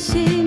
心。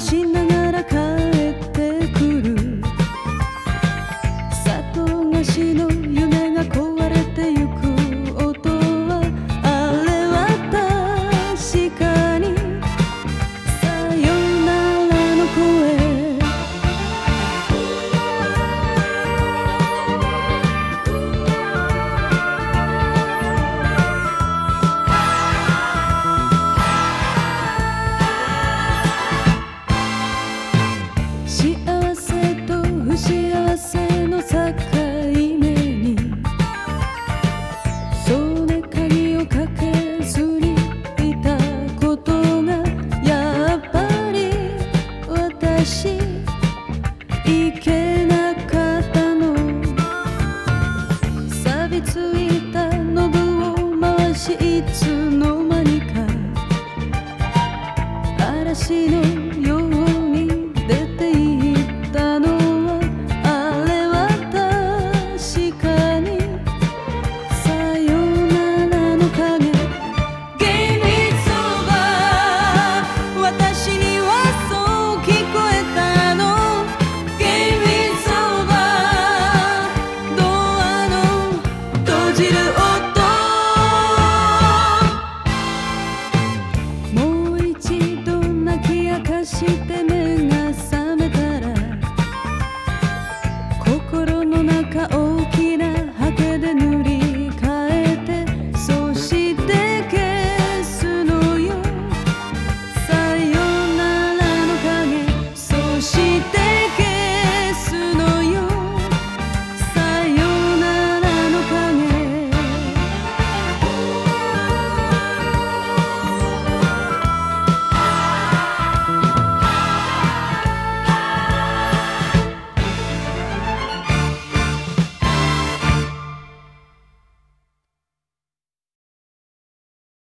しながら帰ってくる。里菓子の汗の境目にそれ鍵をかけずにいたことがやっぱり私いけなかったの。錆びついたノブを回しいつの間にか嵐のよう